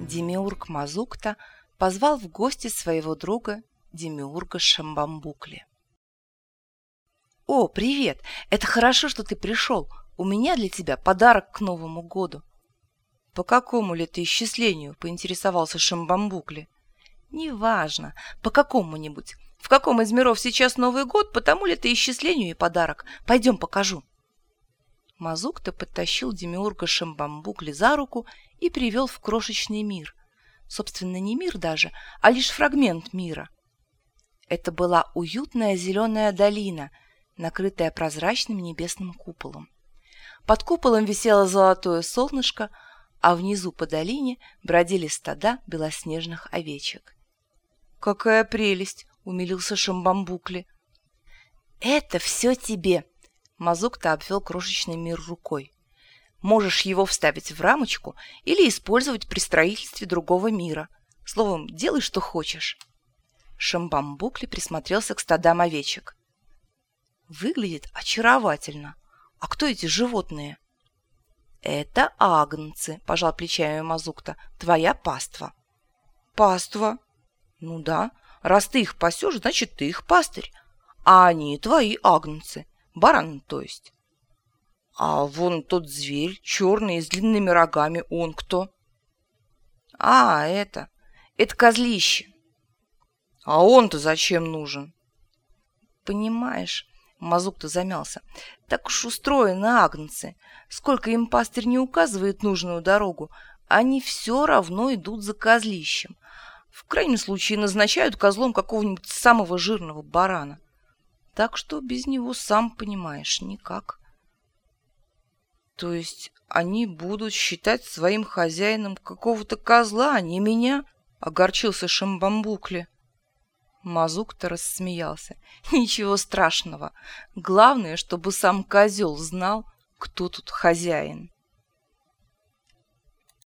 Демиург Мазукта позвал в гости своего друга Демиурга Шамбамбукли. «О, привет! Это хорошо, что ты пришел. У меня для тебя подарок к Новому году. «По какому ли ты исчислению?» – поинтересовался Шамбамбукли. «Неважно, по какому-нибудь. В каком из миров сейчас Новый год, потому ли ты исчислению и подарок. Пойдем покажу». Мазукта подтащил Демиурга Шамбамбукли за руку и привел в крошечный мир. Собственно, не мир даже, а лишь фрагмент мира. Это была уютная зеленая долина, накрытая прозрачным небесным куполом. Под куполом висело золотое солнышко – а внизу по долине бродили стада белоснежных овечек. «Какая прелесть!» — умилился Шамбамбукли. «Это все тебе!» — Мазук-то обвел крошечный мир рукой. «Можешь его вставить в рамочку или использовать при строительстве другого мира. Словом, делай, что хочешь». Шамбамбукли присмотрелся к стадам овечек. «Выглядит очаровательно. А кто эти животные?» «Это агнцы», – пожал плечами Мазукта. «Твоя паства». «Паства?» «Ну да. Раз ты их пасешь, значит, ты их пастырь. А они твои агнцы. Баран, то есть». «А вон тот зверь, черный, с длинными рогами, он кто?» «А, это... Это козлище». «А он-то зачем нужен?» «Понимаешь, Мазук-то замялся. Так уж устроены агнцы. Сколько им пастырь не указывает нужную дорогу, они все равно идут за козлищем. В крайнем случае назначают козлом какого-нибудь самого жирного барана. Так что без него, сам понимаешь, никак. То есть они будут считать своим хозяином какого-то козла, а не меня? Огорчился Шамбамбукли. Мазук-то рассмеялся. Ничего страшного. Главное, чтобы сам козел знал, кто тут хозяин.